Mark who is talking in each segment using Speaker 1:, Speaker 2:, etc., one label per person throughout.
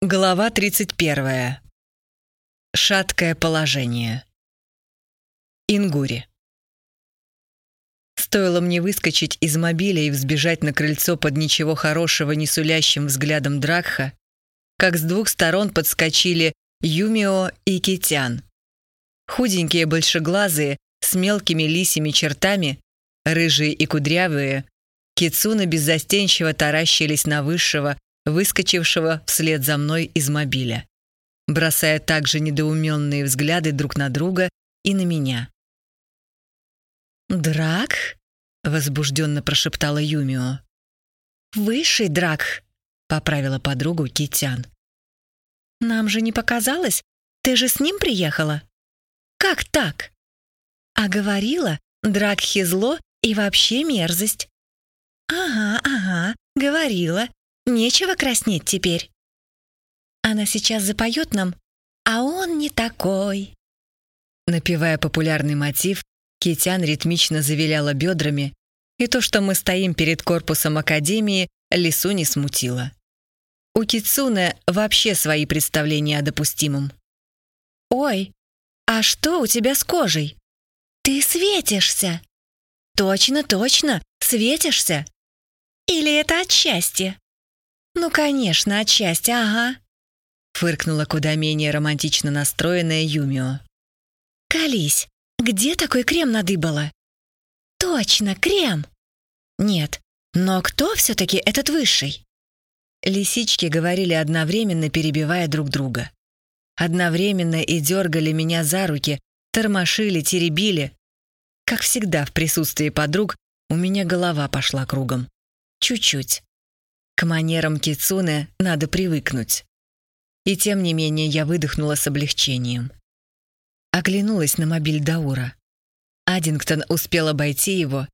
Speaker 1: Глава 31. Шаткое положение. Ингури. Стоило мне выскочить из мобиля и взбежать на крыльцо под ничего хорошего не сулящим взглядом Дракха, как с двух сторон подскочили Юмио и Китян. Худенькие большеглазые, с мелкими лисими чертами, рыжие и кудрявые, Кицуна беззастенчиво таращились на высшего, выскочившего вслед за мной из мобиля, бросая также недоуменные взгляды друг на друга и на меня.
Speaker 2: «Драк?» — возбужденно прошептала Юмио. «Высший драк», — поправила подругу Китян. «Нам же не показалось? Ты же с ним приехала?» «Как так?» «А говорила, драк хизло и вообще мерзость». «Ага, ага, говорила. Нечего краснеть теперь. Она сейчас запоет нам, а он не такой.
Speaker 1: Напевая популярный мотив, Китян ритмично завиляла бедрами, и то, что мы стоим перед корпусом Академии, Лису не смутило. У Кицуне вообще свои представления о допустимом.
Speaker 2: «Ой, а что у тебя с кожей? Ты светишься!» «Точно, точно, светишься!» «Или это от счастья?» «Ну, конечно, отчасти, ага», — фыркнула куда менее романтично настроенная Юмио. «Колись, где такой крем надыбала?» «Точно, крем!» «Нет, но кто все-таки этот высший?»
Speaker 1: Лисички говорили одновременно, перебивая друг друга. Одновременно и дергали меня за руки, тормошили, теребили. Как всегда в присутствии подруг у меня голова пошла кругом. Чуть-чуть. К манерам Кицуне надо привыкнуть. И тем не менее я выдохнула с облегчением. Оглянулась на мобиль Даура. Аддингтон успел обойти его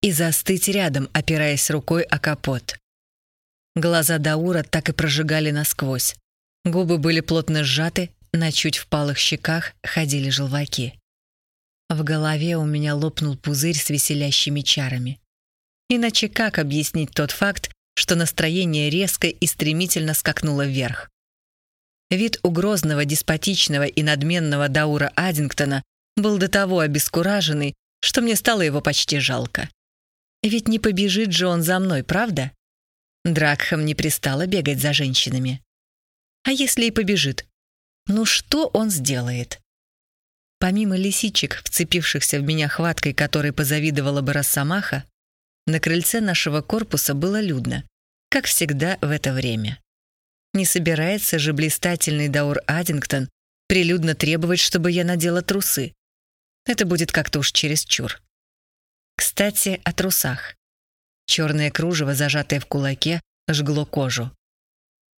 Speaker 1: и застыть рядом, опираясь рукой о капот. Глаза Даура так и прожигали насквозь. Губы были плотно сжаты, на чуть впалых щеках ходили желваки. В голове у меня лопнул пузырь с веселящими чарами. Иначе как объяснить тот факт, что настроение резко и стремительно скакнуло вверх. Вид угрозного, деспотичного и надменного Даура Аддингтона был до того обескураженный, что мне стало его почти жалко. Ведь не побежит же он за мной, правда? Дракхам не пристало бегать за женщинами. А если и побежит? Ну что он сделает? Помимо лисичек, вцепившихся в меня хваткой, которой позавидовала бы Росомаха, на крыльце нашего корпуса было людно, как всегда в это время. Не собирается же блистательный Даур Аддингтон прилюдно требовать, чтобы я надела трусы. Это будет как-то уж чересчур. Кстати, о трусах. Черное кружево, зажатое в кулаке, жгло кожу.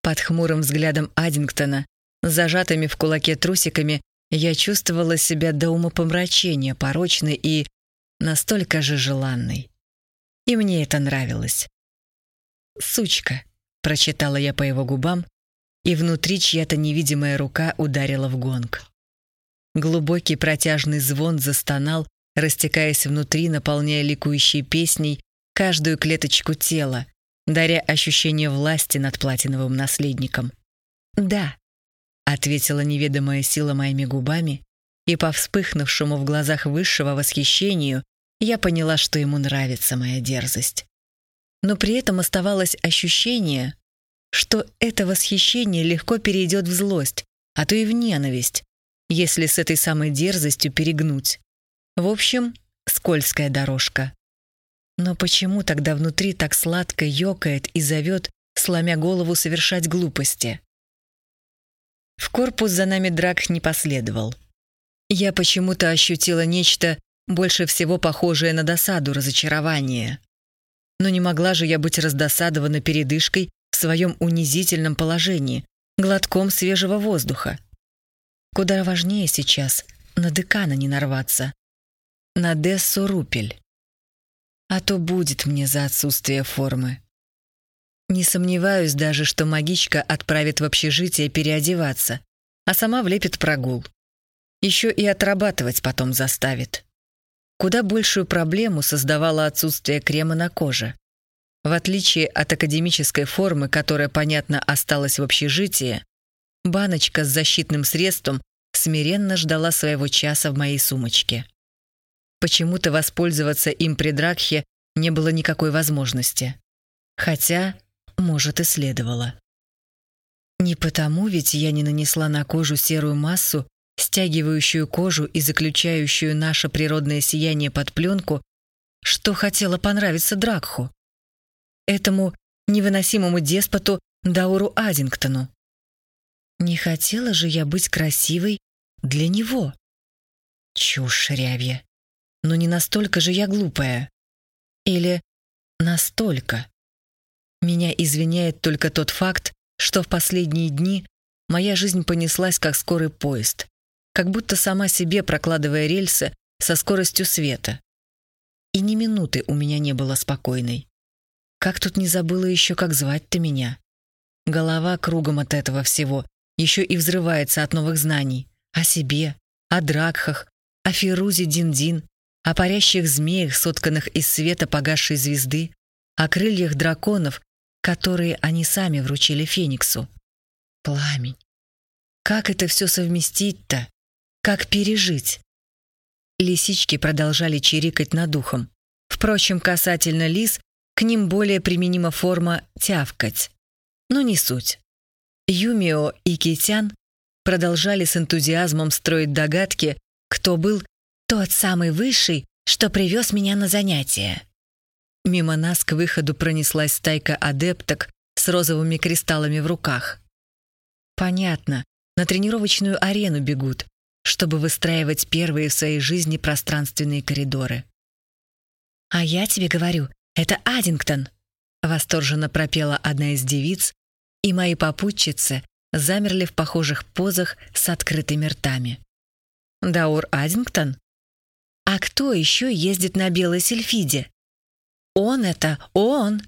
Speaker 1: Под хмурым взглядом Аддингтона, зажатыми в кулаке трусиками, я чувствовала себя до умопомрачения порочной и настолько же желанной. И мне это нравилось. «Сучка», — прочитала я по его губам, и внутри чья-то невидимая рука ударила в гонг. Глубокий протяжный звон застонал, растекаясь внутри, наполняя ликующей песней каждую клеточку тела, даря ощущение власти над платиновым наследником. «Да», — ответила неведомая сила моими губами, и по вспыхнувшему в глазах высшего восхищению я поняла, что ему нравится моя дерзость. Но при этом оставалось ощущение, что это восхищение легко перейдет в злость, а то и в ненависть, если с этой самой дерзостью перегнуть. В общем, скользкая дорожка. Но почему тогда внутри так сладко ёкает и зовет, сломя голову совершать глупости? В корпус за нами драк не последовал. Я почему-то ощутила нечто больше всего похожее на досаду, разочарование. Но не могла же я быть раздосадована передышкой в своем унизительном положении, глотком свежего воздуха. Куда важнее сейчас на декана не нарваться. На Дессу Рупель. А то будет мне за отсутствие формы. Не сомневаюсь даже, что магичка отправит в общежитие переодеваться, а сама влепит прогул. Еще и отрабатывать потом заставит. Куда большую проблему создавало отсутствие крема на коже. В отличие от академической формы, которая, понятно, осталась в общежитии, баночка с защитным средством смиренно ждала своего часа в моей сумочке. Почему-то воспользоваться им при Дракхе не было никакой возможности. Хотя, может, и следовало. Не потому ведь я не нанесла на кожу серую массу, стягивающую кожу и заключающую наше природное сияние под пленку, что хотела понравиться Дракху. Этому невыносимому деспоту Дауру Аддингтону. Не хотела же я быть красивой для него. Чушь шрявья. Но не настолько же я глупая. Или настолько. Меня извиняет только тот факт, что в последние дни моя жизнь понеслась как скорый поезд, как будто сама себе прокладывая рельсы со скоростью света. И ни минуты у меня не было спокойной. Как тут не забыла еще, как звать-то меня? Голова кругом от этого всего, еще и взрывается от новых знаний. О себе, о дракхах, о Фирузе Дин-Дин, о парящих змеях, сотканных из света погасшей звезды, о крыльях драконов, которые они сами вручили Фениксу. Пламень. Как это все совместить-то? Как пережить? Лисички продолжали чирикать над ухом. Впрочем, касательно лис, к ним более применима форма «тявкать». Но не суть. Юмио и Китян продолжали с энтузиазмом строить догадки, кто был тот самый высший, что привез меня на занятия. Мимо нас к выходу пронеслась стайка адепток с розовыми кристаллами в руках. Понятно, на тренировочную арену бегут, чтобы выстраивать первые в своей жизни пространственные коридоры. «А я тебе говорю, это Аддингтон!» Восторженно пропела одна из девиц, и мои попутчицы замерли в похожих позах с открытыми ртами. «Даур Аддингтон? А кто еще ездит на белой сельфиде?» Он это, он!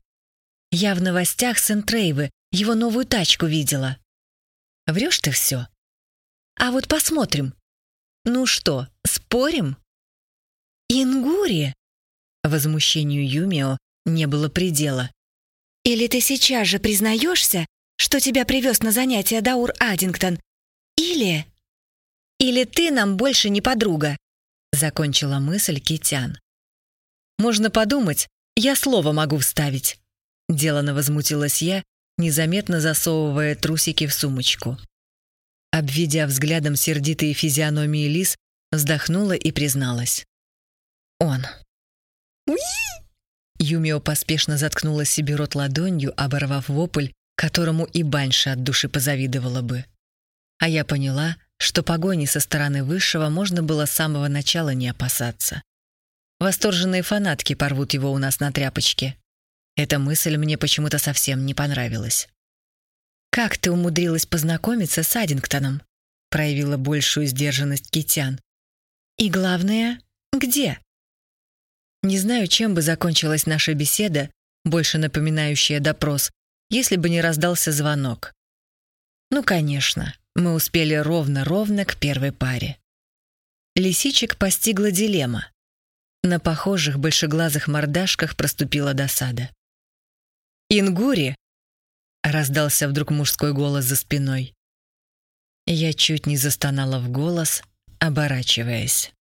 Speaker 1: Я в новостях Сент-Рейвы его новую тачку видела. Врешь ты все. А вот посмотрим. Ну что, спорим? Ингури! Возмущению Юмио не было предела. Или ты сейчас же признаешься, что тебя привез на занятия Даур Аддингтон? Или... Или ты нам больше не подруга? Закончила мысль Китян. Можно подумать, «Я слово могу вставить», — делано возмутилась я, незаметно засовывая трусики в сумочку. Обведя взглядом сердитые физиономии лис, вздохнула и призналась. «Он». Юмио поспешно заткнула себе рот ладонью, оборвав вопль, которому и Баньша от души позавидовала бы. А я поняла, что погони со стороны Высшего можно было с самого начала не опасаться. Восторженные фанатки порвут его у нас на тряпочке. Эта мысль мне почему-то совсем не понравилась. «Как ты умудрилась познакомиться с Аддингтоном?» проявила большую сдержанность Китян. «И главное, где?» Не знаю, чем бы закончилась наша беседа, больше напоминающая допрос, если бы не раздался звонок. Ну, конечно, мы успели ровно-ровно к первой паре. Лисичек постигла дилемма. На похожих большеглазых мордашках проступила досада. «Ингури!» — раздался вдруг мужской голос за спиной. Я чуть не застонала в голос, оборачиваясь.